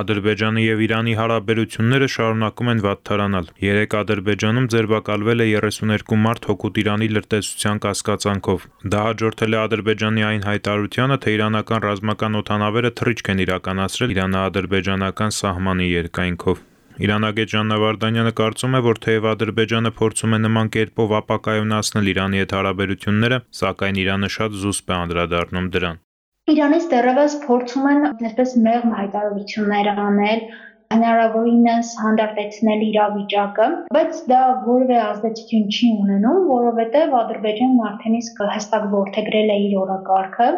Ադրբեջանի եւ Իրանի հարաբերությունները շարունակում են վատթարանալ։ Երեկ Ադրբեջանում ձերբակալվել է 32 մարդ հօգուտ Իրանի լրտեսության կասկածանքով։ Դա հաջորդել է Ադրբեջանի այն հայտարարությանը, թե իրանական ռազմական օդանավերը թռիչք են իրականացրել իրանա-ադրբեջանական սահմանի երկայնքով։ Իրանագետ Ժաննա Վարդանյանը կարծում է, որ թեև Ադրբեջանը փորձում է նման կերպով ապակայունացնել Իրանի հետ հարաբերությունները, սակայն Իրանը շատ զուսպ է անդրադառնում դրան։ Իրանից դեռևս փորձում են այսպես մեղմ հայտարարություններ անել, հնարավորինս հանդարտեցնել իրավիճակը, բայց դա որևէ ազդեցություն չի ունենում, որովհետև Ադրբեջանն արդեն իսկ հստակ ողջագրել է իր օրակարգը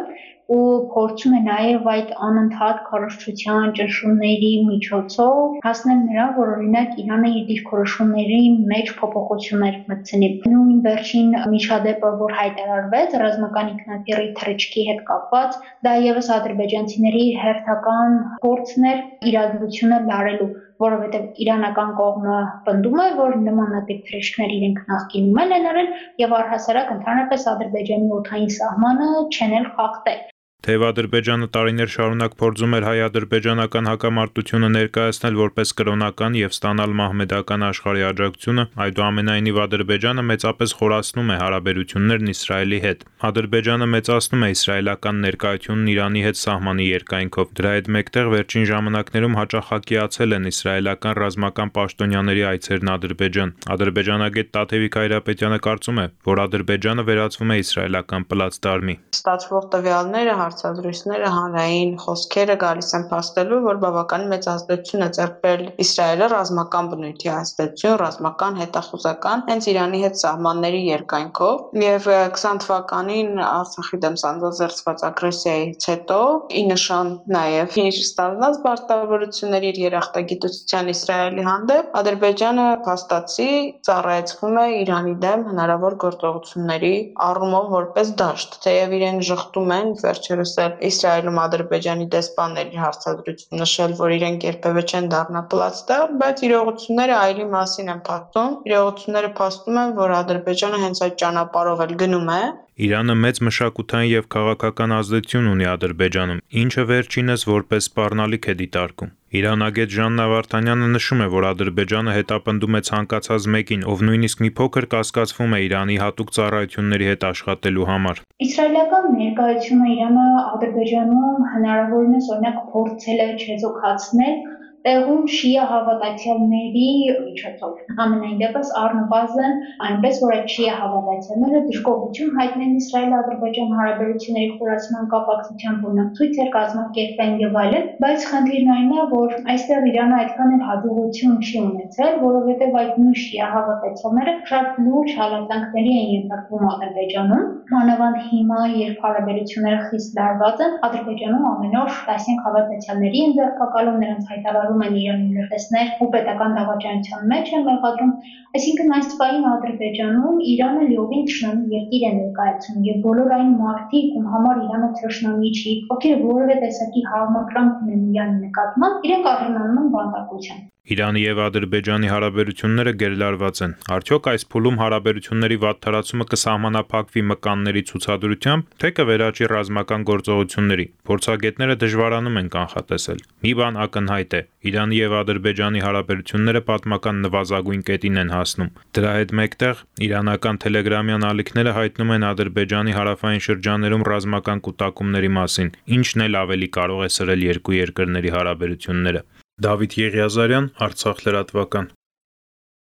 ու փորձում է նաև այդ անընդհատ քարոզչության ճնշումների միջոցով հասնել նրան, որ օրինակ Իրանը իր դիրքորոշումների մեջ փոփոխություններ մտցնի։ Նույն վերջին միջադեպը, որ հայտարարվեց ռազմական ինքնաթիռի թռիչքի հետ կապված, դա եւս ադրբեջանցիների հերթական փորձն էր իրադրությունը լարելու որովհետև իրանական կողմը պնդում է, որ նմանատիպ թրեշքներ իրենք նախկինում են արել եւ առհասարակ ընդհանրապես Ադրբեջանի օթային սահմանը չեն էլ խախտել։ Թեև Ադրբեջանը տարիներ շարունակ փորձում էր հայ-ադրբեջանական հակամարտությունը ներկայացնել որպես կրոնական եւ ստանալ մահմեդական աշխարհի աջակցությունը, այդուամենայնիվ Ադրբեջանը մեծապես խորացնում է հարաբերություններն Իսրայելի հետ։ Ադրբեջանը մեծացնում է իսրայելական ներկայությունն Իրանի հետ սահմանի երկայնքով։ Դրա հետ մեկտեղ վերջին ժամանակներում հաճախակիացել են իսրայելական ռազմական պաշտոնյաների այցերն Ադրբեջան։ Ադրբեջանագետ Տաթևիկ Հայրապետյանը կարծում է, որ Ադրբեջանը վերածվում է իսրայելական պլացդարմի։ Ստացվող տվյալները հարցազրույցները, հանրային խոսքերը գալիս են փաստելու, որ բավականին մեծ ազդեցություն է ձեռք բերել Իսրայելը ռազմական բնույթի ազդեցություն, ռազմական հետախուզական, հենց Իրանի հետ սահմանների երկայնքով եւ 20 թվականին Արցախի դեմ սանձազերծված ագրեսիայից հետո ի նշան նաեւ իր ստանված պարտավորությունների իր երախտագիտության Իսրայելի հանդեպ Ադրբեջանը փաստացի ծառայեցվում է Իրանի դեմ հնարավոր գործողությունների առումով որպես դաշտ, թեև իրեն շղթում են վերջերս էլ Իսրայելում Ադրբեջանի դեսպանների հարցադրություն նշել, որ իրենք երբևէ չեն դառնա պլացդար, բայց իրողությունները այլի մասին են փաստում։ Իրողությունները փաստում են, որ Ադրբեջանը հենց այդ ճանապարհով էլ գնում է Իրանը մեծ մշակութային եւ քաղաքական ազդեցություն ունի Ադրբեջանում, ինչը վերջինս որպես սպառնալիք է դիտարկում։ Իրանագետ Ժաննա Վարդանյանը նշում է, որ Ադրբեջանը հետապնդում է ցանկացած մեկին, ով նույնիսկ մի փոքր կասկածվում է Իրանի հատուկ ծառայությունների հետ աշխատելու համար։ Իսրայելական ներկայությունը Իրանը Ադրբեջանում հնարավորինս օրինակ փորձել է չեզոքացնել տեղում շիա հավատացյալների միջոցով։ Ամենայն դեպս առնվազն այնպես որ այդ շիա հավատացյալները դժգոհություն հայտնեն Իսրայել-Ադրբեջան հարաբերությունների խորացման կապակցությամբ ցույցեր կազմակերպեն եւ այլն, բայց խնդիրն այն է, որ այստեղ Իրանը այդքան էլ հաջողություն չի ունեցել, որովհետեւ այդ նույն շիա հավատացյալները շատ լուրջ հալածանքների են ենթարկվում Ադրբեջանում, մանավանդ հիմա, երբ հարաբերությունները խիստ լարված են, Ադրբեջանում ամեն օր տասնյակ հավատացյալների են ձերբակալում, նրանց հայտարարում մեղադրում են իրեն լրտեսներ ու պետական դավաճանության մեջ են մեղադրում, այսինքն այս թվային Ադրբեջանում Իրանը լիովին թշնամի երկիր է ներկայացնում եւ բոլոր այն մարդիկ, ում համար Իրանը թշնամի չի, ովքեր որևէ տեսակի համակրանք ունեն Իրանի նկատմամբ, իրենք արժանանում են բանտարկության։ Իրանի եւ Ադրբեջանի հարաբերությունները գերլարված են։ Արդյոք այս փուլում հարաբերությունների վատթարացումը կսահմանափակվի մկանների ցուցադրությամբ, թե կվերաճի ռազմական գործողությունների։ Փորձագետները դժվարանում են կանխատեսել։ Մի բան ակնհայտ է. Իրանի եւ Ադրբեջանի հարաբերությունները պատմական նվազագույն կետին են հասնում։ Դրա հետ մեկտեղ իրանական տելեգրամյան ալիքները հայտնում են Ադրբեջանի հարավային շրջաներում ռազմական կուտակումների մասին, ինչն էլ ավելի կարող է սրել երկու երկրների հարաբերությունները։ Դավիթ Եղիազարյան, Արցախ լրատվական։